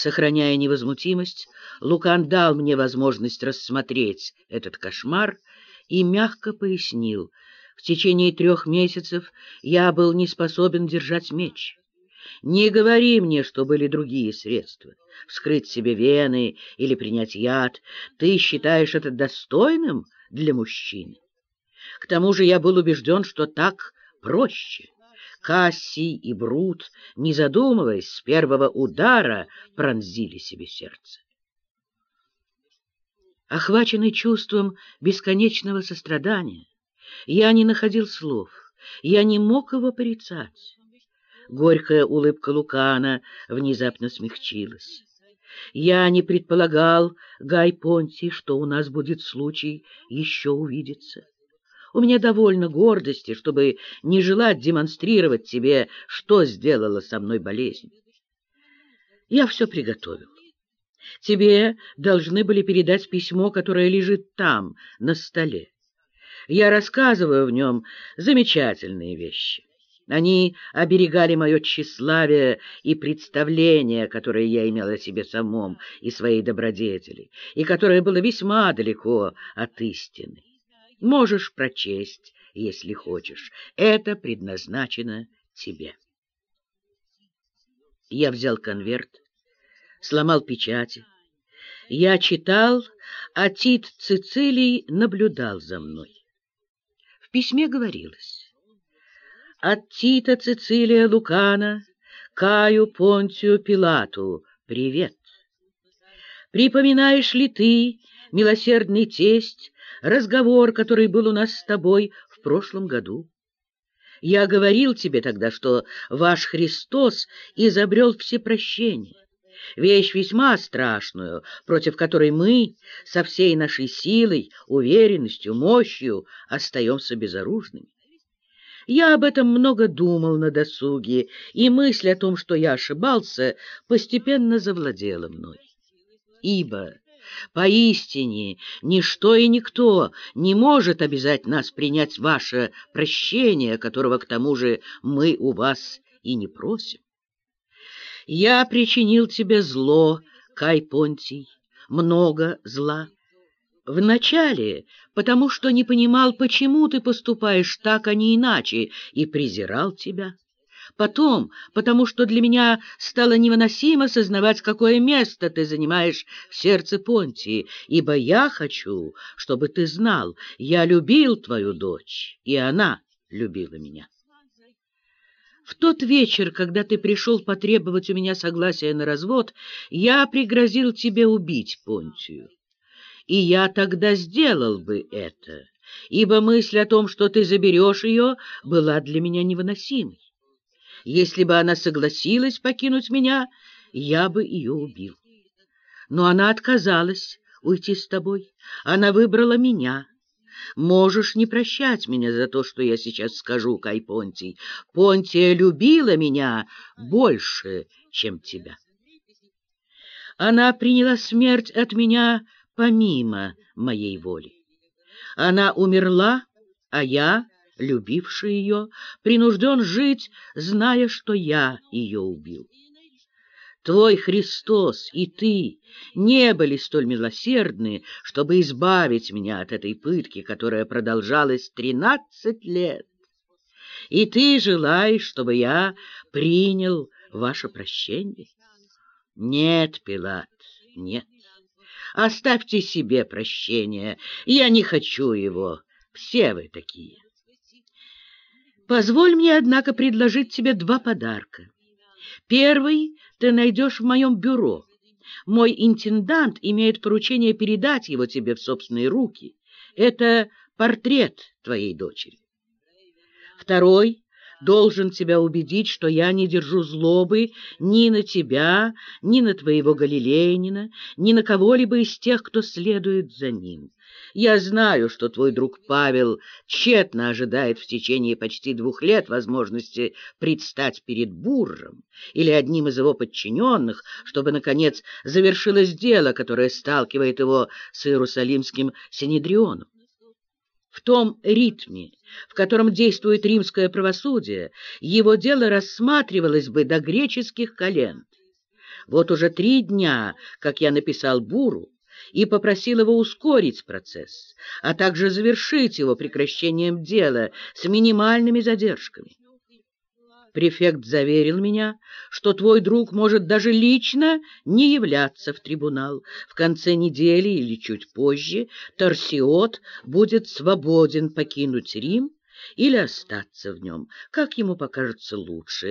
Сохраняя невозмутимость, Лукан дал мне возможность рассмотреть этот кошмар и мягко пояснил, в течение трех месяцев я был не способен держать меч. Не говори мне, что были другие средства. Вскрыть себе вены или принять яд. Ты считаешь это достойным для мужчины? К тому же я был убежден, что так проще. Кассий и Брут, не задумываясь, с первого удара пронзили себе сердце. Охваченный чувством бесконечного сострадания, я не находил слов, я не мог его порицать. Горькая улыбка Лукана внезапно смягчилась. Я не предполагал, Гай Понти, что у нас будет случай еще увидеться. У меня довольно гордости, чтобы не желать демонстрировать тебе, что сделала со мной болезнь. Я все приготовил. Тебе должны были передать письмо, которое лежит там, на столе. Я рассказываю в нем замечательные вещи. Они оберегали мое тщеславие и представление, которое я имел о себе самом и своей добродетели, и которое было весьма далеко от истины. Можешь прочесть, если хочешь. Это предназначено тебе. Я взял конверт, сломал печати. Я читал, а Тит Цицилий наблюдал за мной. В письме говорилось «От Тита Цицилия Лукана Каю Понтию Пилату привет! Припоминаешь ли ты, милосердный тесть, разговор, который был у нас с тобой в прошлом году. Я говорил тебе тогда, что ваш Христос изобрел всепрощение, вещь весьма страшную, против которой мы со всей нашей силой, уверенностью, мощью остаемся безоружными. Я об этом много думал на досуге, и мысль о том, что я ошибался, постепенно завладела мной. Ибо Поистине, ничто и никто не может обязать нас принять ваше прощение, которого, к тому же, мы у вас и не просим. Я причинил тебе зло, Кай Понтий, много зла. Вначале, потому что не понимал, почему ты поступаешь так, а не иначе, и презирал тебя. Потом, потому что для меня стало невыносимо сознавать, какое место ты занимаешь в сердце Понтии, ибо я хочу, чтобы ты знал, я любил твою дочь, и она любила меня. В тот вечер, когда ты пришел потребовать у меня согласия на развод, я пригрозил тебе убить Понтию. И я тогда сделал бы это, ибо мысль о том, что ты заберешь ее, была для меня невыносимой. Если бы она согласилась покинуть меня, я бы ее убил. Но она отказалась уйти с тобой. Она выбрала меня. Можешь не прощать меня за то, что я сейчас скажу, Кай Понтий. Понтия любила меня больше, чем тебя. Она приняла смерть от меня помимо моей воли. Она умерла, а я любивший ее, принужден жить, зная, что я ее убил. Твой Христос и ты не были столь милосердны, чтобы избавить меня от этой пытки, которая продолжалась тринадцать лет. И ты желаешь, чтобы я принял ваше прощение? Нет, Пилат, нет. Оставьте себе прощение, я не хочу его, все вы такие. Позволь мне, однако, предложить тебе два подарка. Первый ты найдешь в моем бюро. Мой интендант имеет поручение передать его тебе в собственные руки. Это портрет твоей дочери. Второй должен тебя убедить, что я не держу злобы ни на тебя, ни на твоего Галилеянина, ни на кого-либо из тех, кто следует за ним. Я знаю, что твой друг Павел тщетно ожидает в течение почти двух лет возможности предстать перед Бурром или одним из его подчиненных, чтобы, наконец, завершилось дело, которое сталкивает его с Иерусалимским Синедрионом. В том ритме, в котором действует римское правосудие, его дело рассматривалось бы до греческих колен. Вот уже три дня, как я написал Буру, и попросил его ускорить процесс, а также завершить его прекращением дела с минимальными задержками. Префект заверил меня, что твой друг может даже лично не являться в трибунал. В конце недели или чуть позже Торсиот будет свободен покинуть Рим или остаться в нем, как ему покажется лучше,